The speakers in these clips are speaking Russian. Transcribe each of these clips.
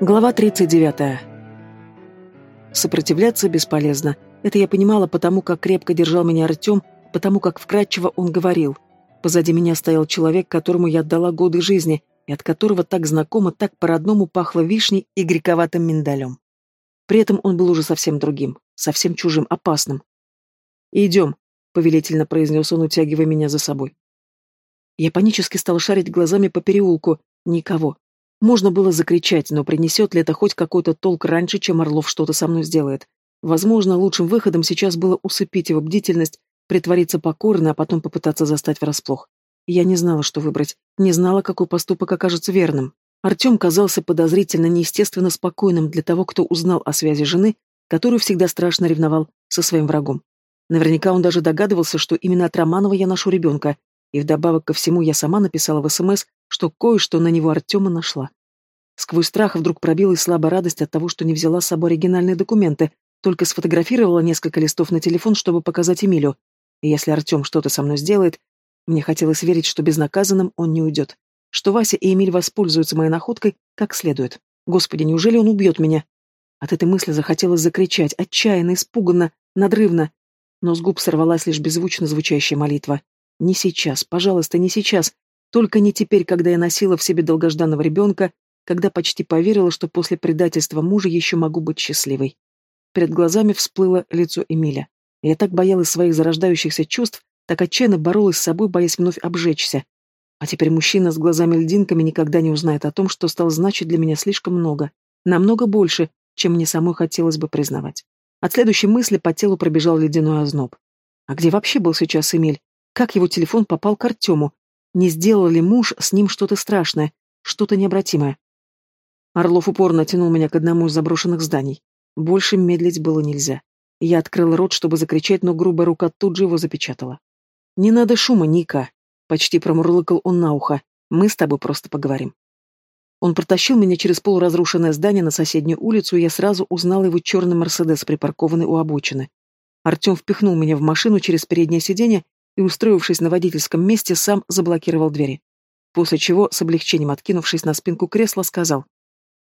Глава 39. Сопротивляться бесполезно. Это я понимала потому, как крепко держал меня Артем, потому как вкратчиво он говорил. Позади меня стоял человек, которому я отдала годы жизни, и от которого так знакомо, так по-родному пахло вишней и грековатым миндалем. При этом он был уже совсем другим, совсем чужим, опасным. «Идем», — повелительно произнес он, утягивая меня за собой. Я панически стала шарить глазами по переулку. Никого. Можно было закричать, но принесет ли это хоть какой-то толк раньше, чем Орлов что-то со мной сделает? Возможно, лучшим выходом сейчас было усыпить его бдительность, притвориться покорно, а потом попытаться застать врасплох. Я не знала, что выбрать, не знала, какой поступок окажется верным. Артем казался подозрительно неестественно спокойным для того, кто узнал о связи жены, которую всегда страшно ревновал со своим врагом. Наверняка он даже догадывался, что именно от Романова я ношу ребенка, и вдобавок ко всему я сама написала в СМС, что кое-что на него Артема нашла. Сквозь страх вдруг пробилась слабая радость от того, что не взяла с собой оригинальные документы, только сфотографировала несколько листов на телефон, чтобы показать Эмилю. И если Артем что-то со мной сделает, мне хотелось верить, что безнаказанным он не уйдет. Что Вася и Эмиль воспользуются моей находкой как следует. Господи, неужели он убьет меня? От этой мысли захотелось закричать, отчаянно, испуганно, надрывно. Но с губ сорвалась лишь беззвучно звучащая молитва. Не сейчас, пожалуйста, не сейчас. Только не теперь, когда я носила в себе долгожданного ребенка, когда почти поверила, что после предательства мужа еще могу быть счастливой. Перед глазами всплыло лицо Эмиля. Я так боялась своих зарождающихся чувств, так отчаянно боролась с собой, боясь вновь обжечься. А теперь мужчина с глазами-льдинками никогда не узнает о том, что стал значить для меня слишком много, намного больше, чем мне самой хотелось бы признавать. От следующей мысли по телу пробежал ледяной озноб. А где вообще был сейчас Эмиль? Как его телефон попал к Артему? Не сделал ли муж с ним что-то страшное, что-то необратимое? Орлов упорно тянул меня к одному из заброшенных зданий. Больше медлить было нельзя. Я открыл рот, чтобы закричать, но грубая рука тут же его запечатала. «Не надо шума, Ника!» — почти промурлыкал он на ухо. «Мы с тобой просто поговорим». Он протащил меня через полуразрушенное здание на соседнюю улицу, и я сразу узнал его черный «Мерседес», припаркованный у обочины. Артем впихнул меня в машину через переднее сиденье и, устроившись на водительском месте, сам заблокировал двери. После чего, с облегчением откинувшись на спинку кресла, сказал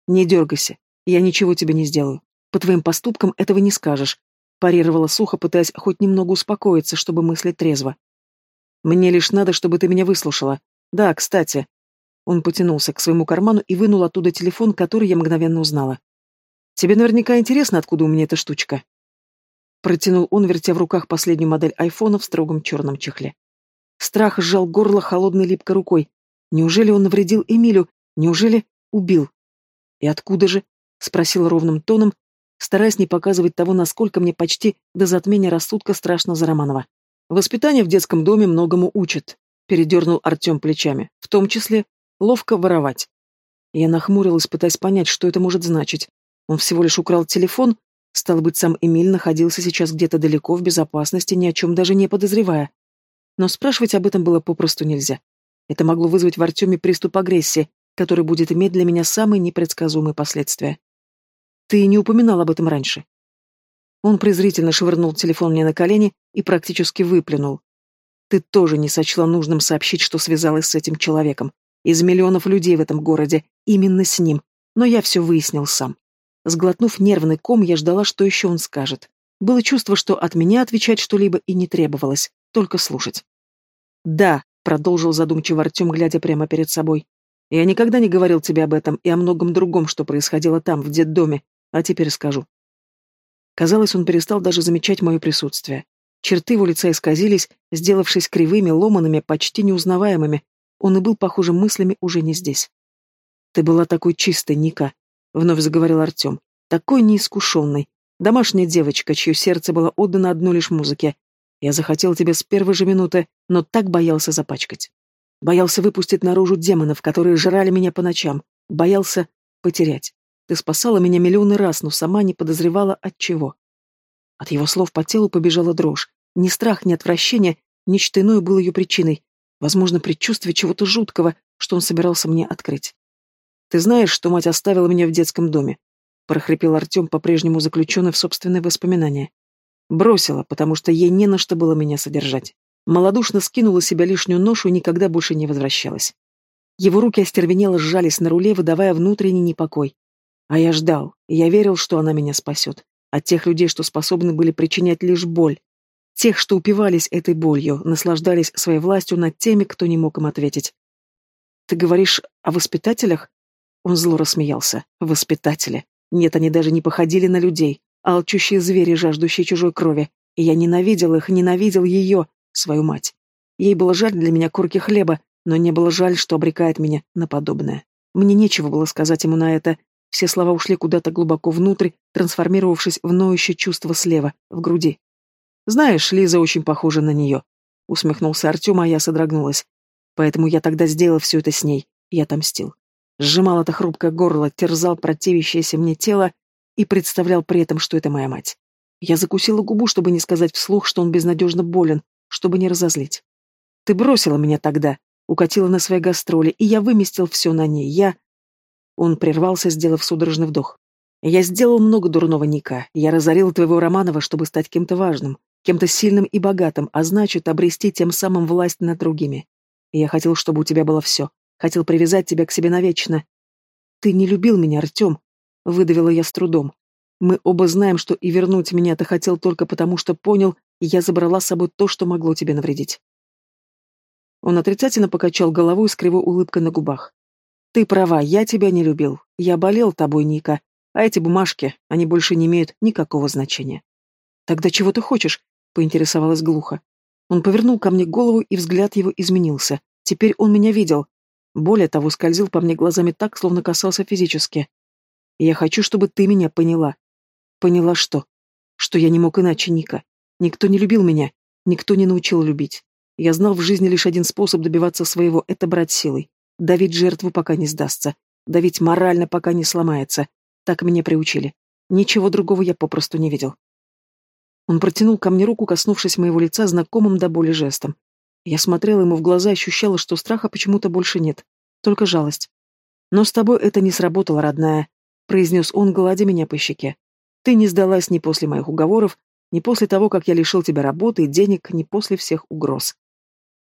«Не дергайся, я ничего тебе не сделаю. По твоим поступкам этого не скажешь», парировала сухо, пытаясь хоть немного успокоиться, чтобы мыслить трезво. «Мне лишь надо, чтобы ты меня выслушала. Да, кстати». Он потянулся к своему карману и вынул оттуда телефон, который я мгновенно узнала. «Тебе наверняка интересно, откуда у меня эта штучка?» Протянул он, вертя в руках последнюю модель айфона в строгом черном чехле. Страх сжал горло холодной липкой рукой. Неужели он навредил Эмилю? Неужели убил? И откуда же? Спросил ровным тоном, стараясь не показывать того, насколько мне почти до затмения рассудка страшно за Романова. Воспитание в детском доме многому учит, передернул Артем плечами, в том числе ловко воровать. Я нахмурилась, пытаясь понять, что это может значить. Он всего лишь украл телефон, Стал быть, сам Эмиль находился сейчас где-то далеко в безопасности, ни о чем даже не подозревая. Но спрашивать об этом было попросту нельзя. Это могло вызвать в Артеме приступ агрессии, который будет иметь для меня самые непредсказуемые последствия. Ты не упоминал об этом раньше. Он презрительно швырнул телефон мне на колени и практически выплюнул. Ты тоже не сочла нужным сообщить, что связалась с этим человеком. Из миллионов людей в этом городе, именно с ним. Но я все выяснил сам. Сглотнув нервный ком, я ждала, что еще он скажет. Было чувство, что от меня отвечать что-либо и не требовалось, только слушать. «Да», — продолжил задумчиво Артем, глядя прямо перед собой. «Я никогда не говорил тебе об этом и о многом другом, что происходило там, в детдоме, а теперь скажу». Казалось, он перестал даже замечать мое присутствие. Черты его лица исказились, сделавшись кривыми, ломанными, почти неузнаваемыми. Он и был, похоже, мыслями уже не здесь. «Ты была такой чистой, Ника», — вновь заговорил Артем. «Такой неискушенный. Домашняя девочка, чье сердце было отдано одной лишь музыке. Я захотел тебя с первой же минуты, но так боялся запачкать. Боялся выпустить наружу демонов, которые жрали меня по ночам. Боялся потерять. Ты спасала меня миллионы раз, но сама не подозревала от чего». От его слов по телу побежала дрожь. Ни страх, ни отвращение, нечто иное было ее причиной. Возможно, предчувствие чего-то жуткого, что он собирался мне открыть. Ты знаешь, что мать оставила меня в детском доме?» — прохрипел Артем, по-прежнему заключенный в собственные воспоминания. Бросила, потому что ей не на что было меня содержать. Молодушно скинула себя лишнюю ношу и никогда больше не возвращалась. Его руки остервенело сжались на руле, выдавая внутренний непокой. А я ждал, и я верил, что она меня спасет. От тех людей, что способны были причинять лишь боль. Тех, что упивались этой болью, наслаждались своей властью над теми, кто не мог им ответить. «Ты говоришь о воспитателях?» Он зло рассмеялся. «Воспитатели. Нет, они даже не походили на людей. Алчущие звери, жаждущие чужой крови. И я ненавидел их, ненавидел ее, свою мать. Ей было жаль для меня корки хлеба, но не было жаль, что обрекает меня на подобное. Мне нечего было сказать ему на это. Все слова ушли куда-то глубоко внутрь, трансформировавшись в ноющее чувство слева, в груди. «Знаешь, Лиза очень похожа на нее», — усмехнулся Артем, а я содрогнулась. «Поэтому я тогда сделал все это с ней. Я отомстил. Сжимал это хрупкое горло, терзал противящееся мне тело и представлял при этом, что это моя мать. Я закусила губу, чтобы не сказать вслух, что он безнадежно болен, чтобы не разозлить. Ты бросила меня тогда, укатила на свои гастроли, и я выместил все на ней. Я... Он прервался, сделав судорожный вдох. Я сделал много дурного, Ника. Я разорил твоего Романова, чтобы стать кем-то важным, кем-то сильным и богатым, а значит, обрести тем самым власть над другими. И я хотел, чтобы у тебя было все. Хотел привязать тебя к себе навечно. Ты не любил меня, Артем, выдавила я с трудом. Мы оба знаем, что и вернуть меня ты хотел только потому, что понял, я забрала с собой то, что могло тебе навредить. Он отрицательно покачал головой с кривой улыбкой на губах. «Ты права, я тебя не любил. Я болел тобой, Ника. А эти бумажки, они больше не имеют никакого значения». «Тогда чего ты хочешь?» — поинтересовалась глухо. Он повернул ко мне голову, и взгляд его изменился. Теперь он меня видел. Более того, скользил по мне глазами так, словно касался физически. «Я хочу, чтобы ты меня поняла». «Поняла что?» «Что я не мог иначе, Ника. Никто не любил меня. Никто не научил любить. Я знал в жизни лишь один способ добиваться своего — это брать силой. Давить жертву, пока не сдастся. Давить морально, пока не сломается. Так меня приучили. Ничего другого я попросту не видел. Он протянул ко мне руку, коснувшись моего лица знакомым до боли жестом. Я смотрела ему в глаза и ощущала, что страха почему-то больше нет, только жалость. «Но с тобой это не сработало, родная», — произнес он, гладя меня по щеке. «Ты не сдалась ни после моих уговоров, ни после того, как я лишил тебя работы и денег, ни после всех угроз».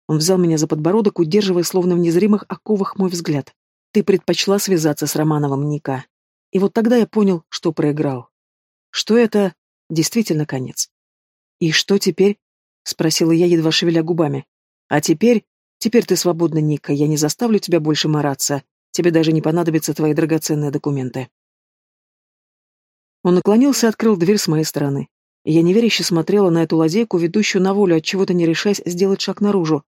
Он взял меня за подбородок, удерживая словно в незримых оковах мой взгляд. «Ты предпочла связаться с Романовым, Ника». И вот тогда я понял, что проиграл. Что это действительно конец. «И что теперь?» — спросила я, едва шевеля губами. А теперь... Теперь ты свободна, Ника, я не заставлю тебя больше мараться. Тебе даже не понадобятся твои драгоценные документы. Он наклонился и открыл дверь с моей стороны. Я неверяще смотрела на эту лазейку, ведущую на волю, от чего то не решаясь сделать шаг наружу.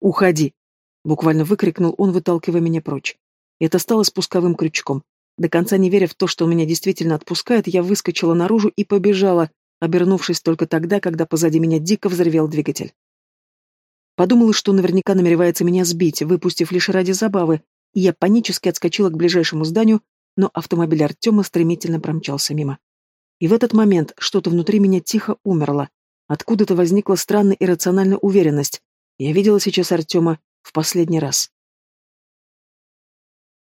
«Уходи!» — буквально выкрикнул он, выталкивая меня прочь. Это стало спусковым крючком. До конца не веря в то, что он меня действительно отпускает, я выскочила наружу и побежала, обернувшись только тогда, когда позади меня дико взревел двигатель. Подумала, что наверняка намеревается меня сбить, выпустив лишь ради забавы, и я панически отскочила к ближайшему зданию, но автомобиль Артема стремительно промчался мимо. И в этот момент что-то внутри меня тихо умерло. Откуда-то возникла странная иррациональная уверенность. Я видела сейчас Артема в последний раз.